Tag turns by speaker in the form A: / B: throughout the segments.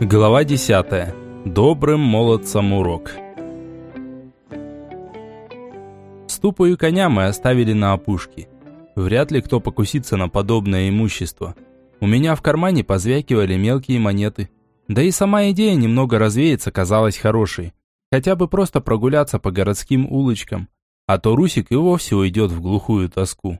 A: Глава 10. Добрым молодцам урок. Ступу коня мы оставили на опушке. Вряд ли кто покусится на подобное имущество. У меня в кармане позвякивали мелкие монеты. Да и сама идея немного развеяться казалась хорошей. Хотя бы просто прогуляться по городским улочкам. А то Русик и вовсе уйдет в глухую тоску.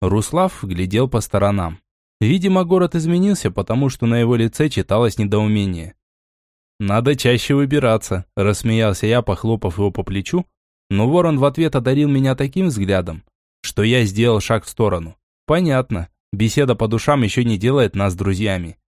A: Руслав глядел по сторонам. Видимо, город изменился, потому что на его лице читалось недоумение. «Надо чаще выбираться», – рассмеялся я, похлопав его по плечу, но ворон в ответ одарил меня таким взглядом, что я сделал шаг в сторону. «Понятно, беседа по душам еще не делает нас друзьями».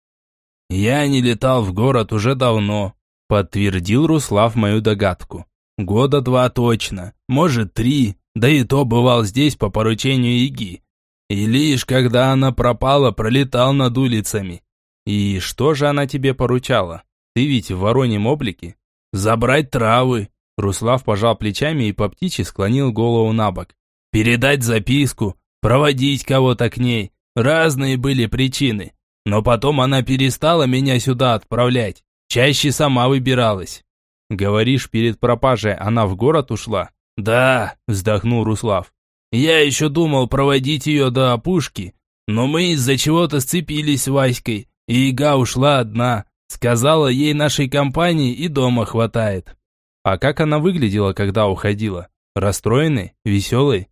A: «Я не летал в город уже давно», – подтвердил Руслав мою догадку. «Года два точно, может три, да и то бывал здесь по поручению Иги. И лишь когда она пропала, пролетал над улицами. И что же она тебе поручала? Ты ведь в вороньем облике? Забрать травы. Руслав пожал плечами и по птичьи склонил голову на бок. Передать записку, проводить кого-то к ней. Разные были причины. Но потом она перестала меня сюда отправлять. Чаще сама выбиралась. Говоришь, перед пропажей она в город ушла? Да, вздохнул Руслав. Я еще думал проводить ее до опушки, но мы из-за чего-то сцепились с Васькой, и Ига ушла одна. Сказала, ей нашей компании и дома хватает. А как она выглядела, когда уходила? Расстроенной? Веселой?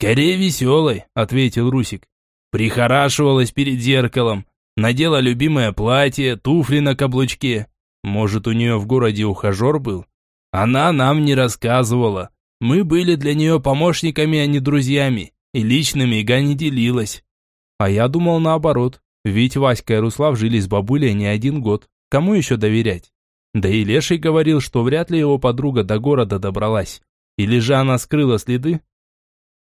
A: «Скорее веселой», — ответил Русик. Прихорашивалась перед зеркалом, надела любимое платье, туфли на каблучке. Может, у нее в городе ухажер был? Она нам не рассказывала, мы были для нее помощниками, а не друзьями, и личными Ига не делилась. А я думал наоборот, ведь Васька и Руслав жили с бабулей не один год, кому еще доверять? Да и Леший говорил, что вряд ли его подруга до города добралась. Или же она скрыла следы?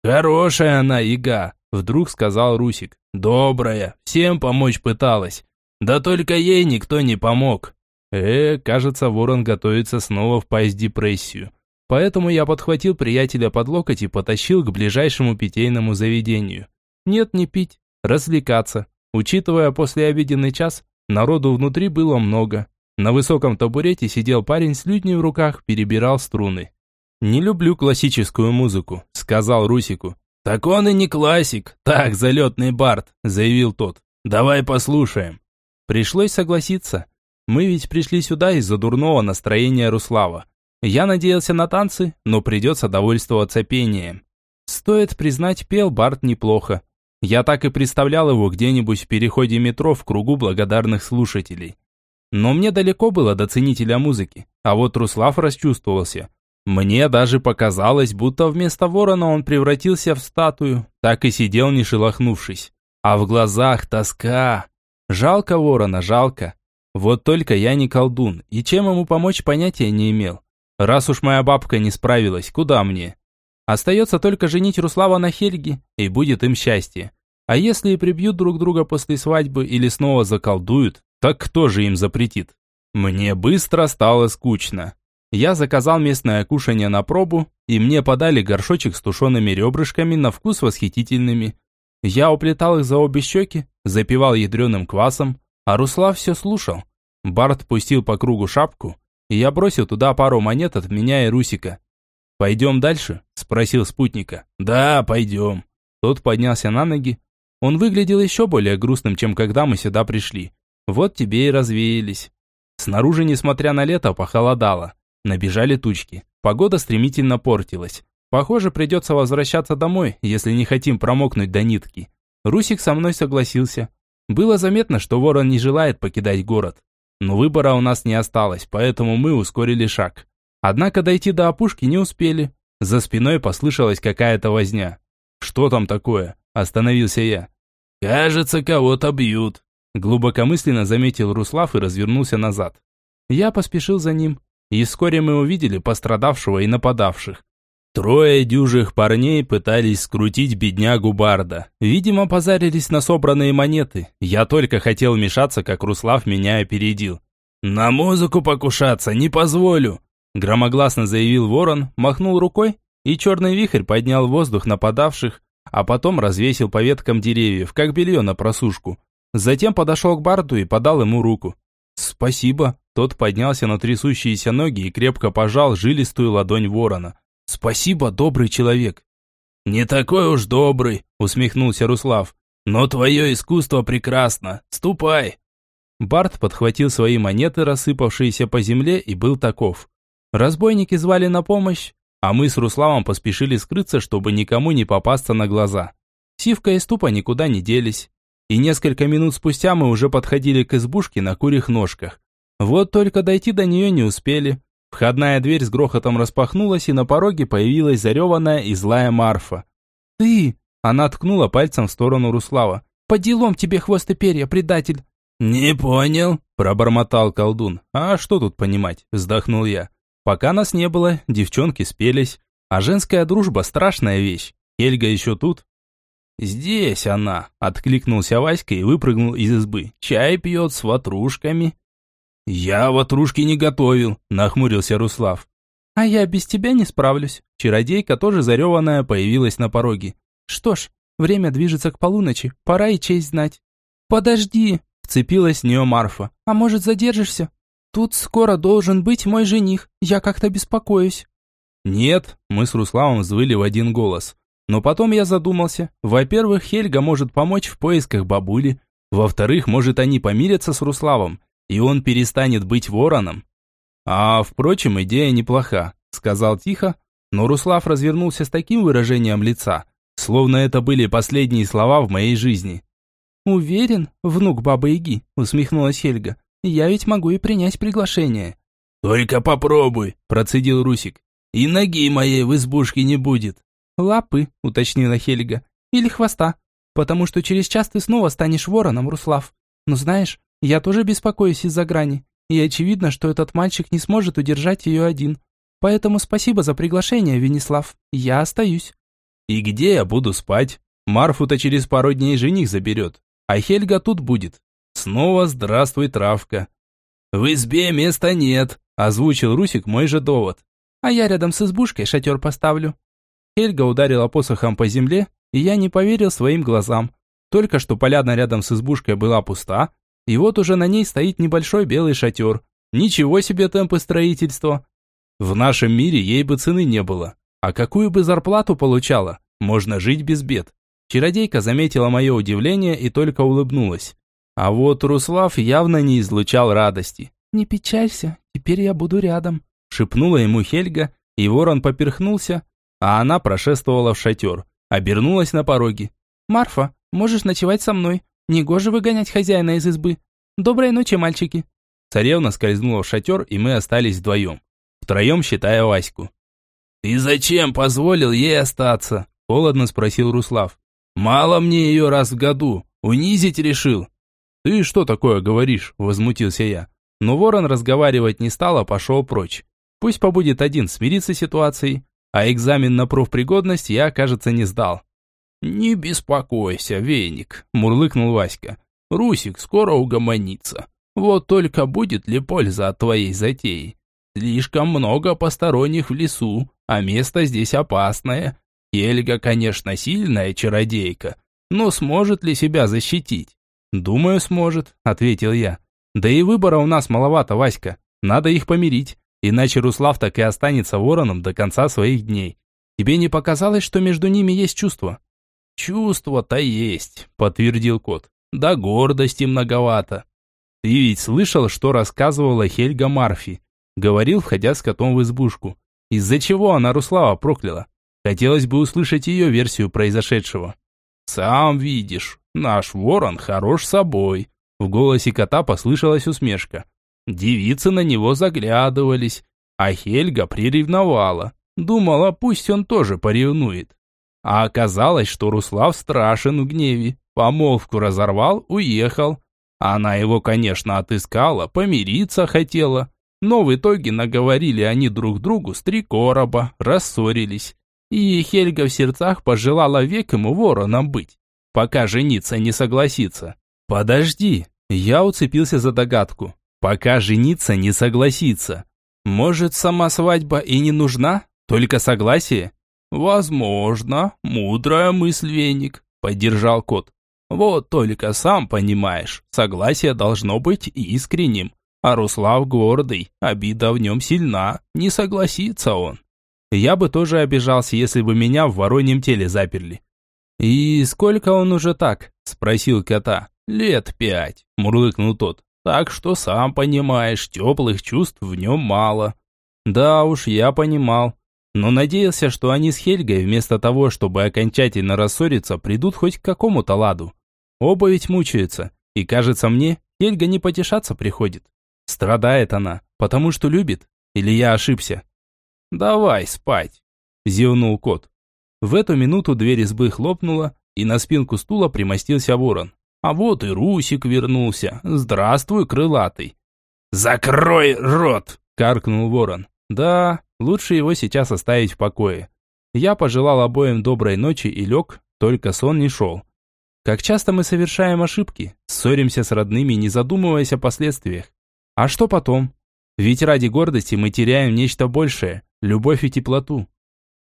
A: «Хорошая она, Ига», — вдруг сказал Русик. «Добрая, всем помочь пыталась. Да только ей никто не помог». Э, кажется, ворон готовится снова впасть в депрессию. Поэтому я подхватил приятеля под локоть и потащил к ближайшему питейному заведению. Нет, не пить, развлекаться. Учитывая послеобеденный час, народу внутри было много. На высоком табурете сидел парень с лютней в руках, перебирал струны. «Не люблю классическую музыку», — сказал Русику. «Так он и не классик, так, залетный бард», — заявил тот. «Давай послушаем». Пришлось согласиться. Мы ведь пришли сюда из-за дурного настроения Руслава. Я надеялся на танцы, но придется довольствоваться пением. Стоит признать, пел Барт неплохо. Я так и представлял его где-нибудь в переходе метро в кругу благодарных слушателей. Но мне далеко было до ценителя музыки, а вот Руслав расчувствовался. Мне даже показалось, будто вместо ворона он превратился в статую, так и сидел не шелохнувшись. А в глазах тоска. Жалко ворона, жалко. Вот только я не колдун, и чем ему помочь понятия не имел. Раз уж моя бабка не справилась, куда мне? Остается только женить Руслава на Хельге, и будет им счастье. А если и прибьют друг друга после свадьбы или снова заколдуют, так кто же им запретит? Мне быстро стало скучно. Я заказал местное кушанье на пробу, и мне подали горшочек с тушеными ребрышками на вкус восхитительными. Я уплетал их за обе щеки, запивал ядреным квасом, а Руслав все слушал. Барт пустил по кругу шапку, и я бросил туда пару монет от меня и Русика. «Пойдем дальше?» – спросил спутника. «Да, пойдем». Тот поднялся на ноги. Он выглядел еще более грустным, чем когда мы сюда пришли. Вот тебе и развеялись. Снаружи, несмотря на лето, похолодало. Набежали тучки. Погода стремительно портилась. Похоже, придется возвращаться домой, если не хотим промокнуть до нитки. Русик со мной согласился. Было заметно, что ворон не желает покидать город. Но выбора у нас не осталось, поэтому мы ускорили шаг. Однако дойти до опушки не успели. За спиной послышалась какая-то возня. «Что там такое?» – остановился я. «Кажется, кого-то бьют», – глубокомысленно заметил Руслав и развернулся назад. Я поспешил за ним, и вскоре мы увидели пострадавшего и нападавших. Трое дюжих парней пытались скрутить беднягу Барда. Видимо, позарились на собранные монеты. Я только хотел вмешаться, как Руслав меня опередил. «На музыку покушаться не позволю!» Громогласно заявил ворон, махнул рукой, и черный вихрь поднял воздух нападавших, а потом развесил по веткам деревьев, как белье на просушку. Затем подошел к Барду и подал ему руку. Спасибо. Тот поднялся на трясущиеся ноги и крепко пожал жилистую ладонь ворона. Спасибо, добрый человек. Не такой уж добрый, усмехнулся Руслав. Но твое искусство прекрасно. Ступай. Барт подхватил свои монеты, рассыпавшиеся по земле, и был таков. Разбойники звали на помощь, а мы с Руславом поспешили скрыться, чтобы никому не попасться на глаза. Сивка и Ступа никуда не делись. И несколько минут спустя мы уже подходили к избушке на курьих ножках. Вот только дойти до нее не успели. Входная дверь с грохотом распахнулась, и на пороге появилась зареванная и злая Марфа. «Ты!» – она ткнула пальцем в сторону Руслава. «По делом тебе хвост и перья, предатель!»
B: «Не понял», –
A: пробормотал колдун. «А что тут понимать?» – вздохнул я. Пока нас не было, девчонки спелись. А женская дружба – страшная вещь. Эльга еще тут, «Здесь она!» – откликнулся Васька и выпрыгнул из избы. «Чай пьет с ватрушками». «Я ватрушки не готовил», – нахмурился Руслав.
C: «А я без тебя не справлюсь». Чародейка, тоже зареванная, появилась на пороге. «Что ж, время движется к полуночи, пора и честь знать». «Подожди!» – вцепилась в нее Марфа. «А может, задержишься? Тут скоро должен быть мой жених, я как-то беспокоюсь».
A: «Нет», – мы с Руславом взвыли в один голос. Но потом я задумался. Во-первых, Хельга может помочь в поисках бабули. Во-вторых, может они помирятся с Руславом, и он перестанет быть вороном. А, впрочем, идея неплоха, сказал тихо, но Руслав развернулся с таким выражением лица, словно это были последние слова в моей жизни.
C: «Уверен, внук Бабы-Яги», усмехнулась Хельга. «Я ведь могу и принять приглашение».
B: «Только попробуй», процедил Русик. «И ноги моей в избушке не будет».
C: «Лапы», — уточнила Хельга. «Или хвоста. Потому что через час ты снова станешь вороном, Руслав. Но знаешь, я тоже беспокоюсь из-за грани. И очевидно, что этот мальчик не сможет удержать ее один. Поэтому спасибо за приглашение, Венеслав. Я остаюсь».
A: «И где я буду спать? Марфу-то через пару дней жених заберет. А Хельга тут будет. Снова здравствуй, травка».
B: «В избе места нет», – озвучил Русик мой же довод.
C: «А я рядом с избушкой шатер поставлю»,
A: Хельга ударила посохом по земле, и я не поверил своим глазам. Только что поляна рядом с избушкой была пуста, и вот уже на ней стоит небольшой белый шатер. Ничего себе темпы строительства. В нашем мире ей бы цены не было. А какую бы зарплату получала? Можно жить без бед. Чародейка заметила мое удивление и только улыбнулась. А вот Руслав явно не излучал радости.
C: «Не печалься, теперь я буду рядом»,
A: шепнула ему Хельга, и ворон поперхнулся, а она прошествовала в шатер, обернулась на пороге.
C: «Марфа, можешь ночевать со мной. Негоже выгонять хозяина из избы. Доброй ночи, мальчики».
A: Царевна скользнула в шатер, и мы остались вдвоем. Втроем считая Ваську.
B: «Ты зачем позволил ей остаться?» – холодно спросил Руслав. «Мало мне ее раз в году. Унизить решил».
A: «Ты что такое говоришь?» – возмутился я. Но ворон разговаривать не стал, а пошел прочь. Пусть побудет один, смириться с ситуацией, а экзамен на профпригодность я, кажется, не сдал.
B: «Не беспокойся, веник», – мурлыкнул Васька. «Русик скоро угомонится. Вот только будет ли польза от твоей затеи? Слишком много посторонних в лесу, а место здесь опасное. Ельга, конечно, сильная чародейка, но сможет ли себя защитить?»
A: «Думаю, сможет», – ответил я. «Да и выбора у нас маловато, Васька. Надо их помирить. Иначе Руслав так и останется вороном до конца своих дней. Тебе не показалось, что между ними есть чувство?
B: Чувство-то есть, подтвердил кот. Да гордости многовато.
A: Ты ведь слышал, что рассказывала Хельга Марфи? Говорил, входя с котом в избушку. Из-за чего она Руслава прокляла? Хотелось бы услышать ее версию произошедшего.
B: Сам видишь, наш ворон хорош собой.
A: В голосе кота послышалась усмешка.
B: Девицы на него заглядывались, а Хельга приревновала. Думала, пусть он тоже поревнует. А оказалось, что Руслав страшен в гневе. Помолвку разорвал, уехал. Она его, конечно, отыскала, помириться хотела. Но в итоге наговорили они друг другу с три короба, рассорились. И Хельга в сердцах пожелала век ему вороном быть, пока жениться не согласится.
A: «Подожди!» Я уцепился за догадку. Пока жениться не согласится. Может, сама свадьба и не нужна? Только согласие?
B: Возможно, мудрая мысль, Веник, поддержал кот. Вот только сам понимаешь, согласие должно быть искренним. А Руслав гордый, обида в нем сильна, не согласится он. Я бы тоже обижался, если бы меня в вороньем теле заперли. «И сколько он уже так?» – спросил кота. «Лет пять», – мурлыкнул тот. «Так что, сам понимаешь, теплых чувств в нем мало». «Да уж, я понимал. Но надеялся, что они с Хельгой вместо того, чтобы окончательно рассориться, придут хоть к какому-то ладу. Оба ведь мучаются, и кажется мне, Хельга не потешаться приходит. Страдает она, потому что любит, или я ошибся? «Давай спать», – зевнул кот. В эту минуту дверь избы хлопнула, и на спинку стула примостился ворон. А вот и Русик вернулся. Здравствуй, крылатый. «Закрой рот!» – каркнул ворон. «Да, лучше его сейчас оставить в покое». Я пожелал обоим доброй ночи и лег, только сон не шел. Как часто мы совершаем ошибки, ссоримся с родными, не задумываясь о последствиях. А что потом? Ведь ради гордости мы теряем нечто большее – любовь и теплоту.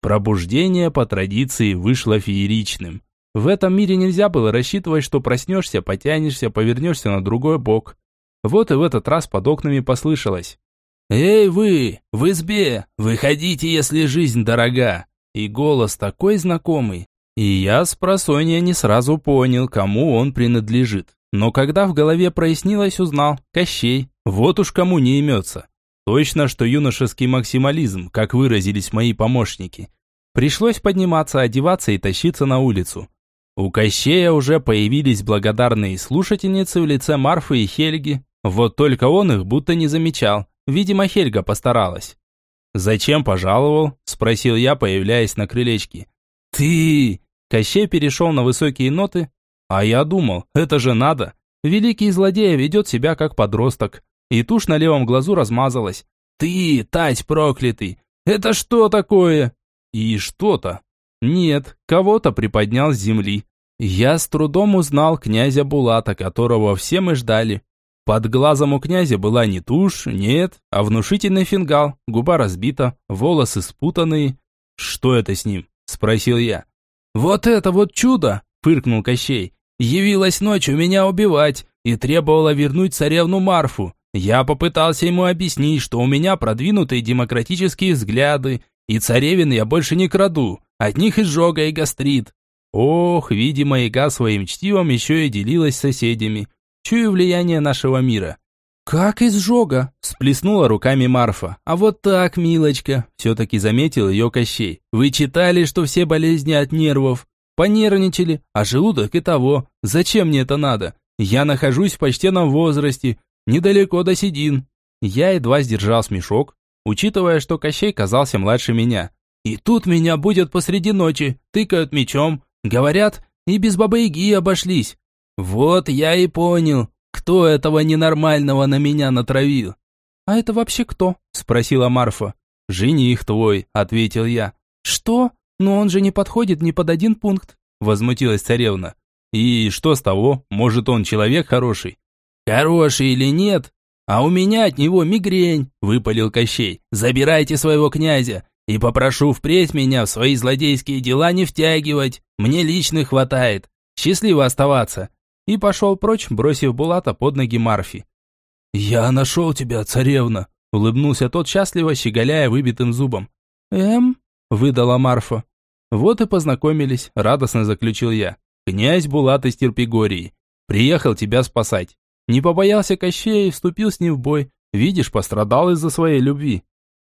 B: Пробуждение по традиции вышло фееричным. В этом мире нельзя было рассчитывать, что проснешься, потянешься, повернешься на другой бок. Вот и в этот раз под окнами послышалось. «Эй вы, в избе, выходите, если жизнь дорога!» И голос такой знакомый. И я с просонья не сразу понял, кому он принадлежит. Но когда в голове прояснилось, узнал – Кощей. Вот уж кому не имется. Точно, что юношеский максимализм, как выразились мои помощники. Пришлось подниматься, одеваться и тащиться на улицу. У Кощея уже появились благодарные слушательницы в лице Марфы и Хельги. Вот только он их будто не замечал. Видимо, Хельга постаралась. «Зачем пожаловал?» – спросил я, появляясь на крылечке. «Ты!» – Кощей перешел на высокие ноты. «А я думал, это же надо. Великий злодей ведет себя как подросток и тушь на левом глазу размазалась. «Ты, тать проклятый! Это что такое?» «И что-то?» «Нет, кого-то приподнял с земли. Я с трудом узнал князя Булата, которого все мы ждали. Под глазом у князя была не тушь, нет, а внушительный фингал, губа разбита, волосы спутанные. «Что это с ним?» – спросил я. «Вот это вот чудо!» – фыркнул Кощей. «Явилась ночью меня убивать и требовала вернуть царевну Марфу. Я попытался ему объяснить, что у меня продвинутые демократические взгляды, и царевин я больше не краду, от них изжога и гастрит. Ох, видимо, Ига своим чтивом еще и делилась с соседями. Чую влияние нашего мира. «Как изжога?» – сплеснула руками Марфа. «А вот так, милочка!» – все-таки заметил ее Кощей. «Вы читали, что все болезни от нервов? Понервничали, а желудок и того. Зачем мне это надо? Я нахожусь в почтенном возрасте, Недалеко до седин. Я едва сдержал смешок, учитывая, что Кощей казался младше меня. И тут меня будет посреди ночи, тыкают мечом, говорят, и без бабы-яги обошлись. Вот я и понял, кто этого ненормального на меня натравил. «А это вообще кто?» – спросила Марфа. «Жених твой», – ответил я. «Что? Но он же не подходит ни под один пункт», – возмутилась царевна. «И что с того? Может, он человек хороший? «Хороший или нет, а у меня от него мигрень», – выпалил Кощей. «Забирайте своего князя и попрошу впредь меня в свои злодейские дела не втягивать. Мне лично хватает. Счастливо оставаться». И пошел прочь, бросив Булата под ноги Марфи. «Я нашел тебя, царевна», – улыбнулся тот счастливо, щеголяя выбитым зубом. «Эм?» – выдала Марфа. «Вот и познакомились», – радостно заключил я. «Князь Булат из Терпигории. Приехал тебя спасать. Не побоялся Кощея и вступил с ним в бой. Видишь, пострадал из-за своей любви.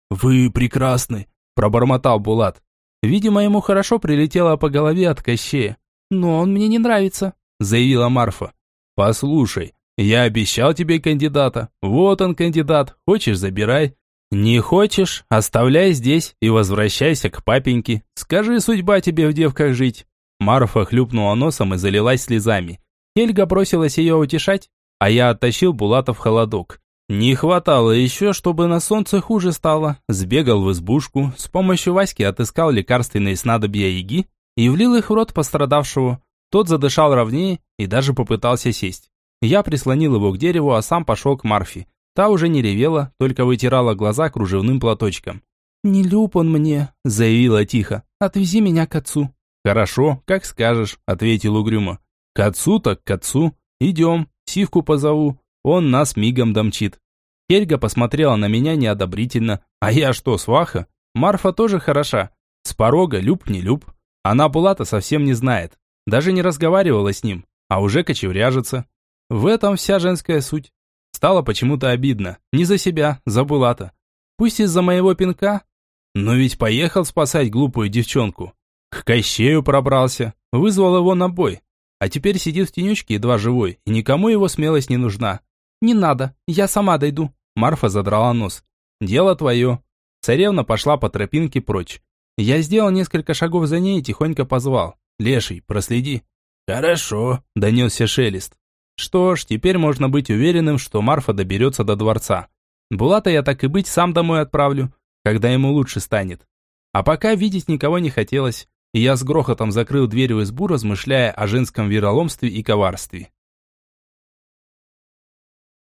B: «Вы прекрасны», – пробормотал Булат. Видимо, ему хорошо прилетело по голове от Кощея. «Но он мне не нравится», – заявила Марфа. «Послушай, я обещал тебе кандидата. Вот он кандидат. Хочешь – забирай. Не хочешь – оставляй здесь и возвращайся к папеньке. Скажи, судьба тебе в девках жить». Марфа хлюпнула носом и залилась слезами. Хельга бросилась ее утешать, а я оттащил Булата в холодок. Не хватало еще, чтобы на солнце хуже стало. Сбегал в избушку, с помощью Васьки отыскал лекарственные снадобья Яги и влил их в рот пострадавшего. Тот задышал ровнее и даже попытался сесть. Я прислонил его к дереву, а сам пошел к Марфи. Та уже не ревела, только вытирала глаза кружевным платочком. «Не люб он мне», — заявила тихо. «Отвези меня к отцу». «Хорошо, как скажешь», — ответил угрюмо. «К отцу так к отцу. Идем». Сивку позову, он нас мигом домчит.
A: Хельга посмотрела на меня неодобрительно. А я что, сваха? Марфа тоже хороша. С порога люб не люб. Она Булата совсем не знает. Даже не разговаривала с ним, а уже кочевряжется. В этом вся женская суть. Стало почему-то обидно. Не за себя, за Булата. Пусть из-за моего пинка. Но ведь поехал спасать глупую девчонку. К Кощею пробрался, вызвал его на бой. А теперь сидит в тенечке едва живой, и никому его смелость не нужна. «Не надо, я сама дойду». Марфа задрала нос. «Дело твое». Царевна пошла по тропинке прочь. Я сделал несколько шагов за ней и тихонько позвал. «Леший, проследи».
B: «Хорошо», –
A: донесся шелест. Что ж, теперь можно быть уверенным, что Марфа доберется до дворца. Булата я так и быть сам домой отправлю, когда ему лучше станет. А пока видеть никого не хотелось, и я с грохотом закрыл дверь в избу, размышляя о женском вероломстве и коварстве.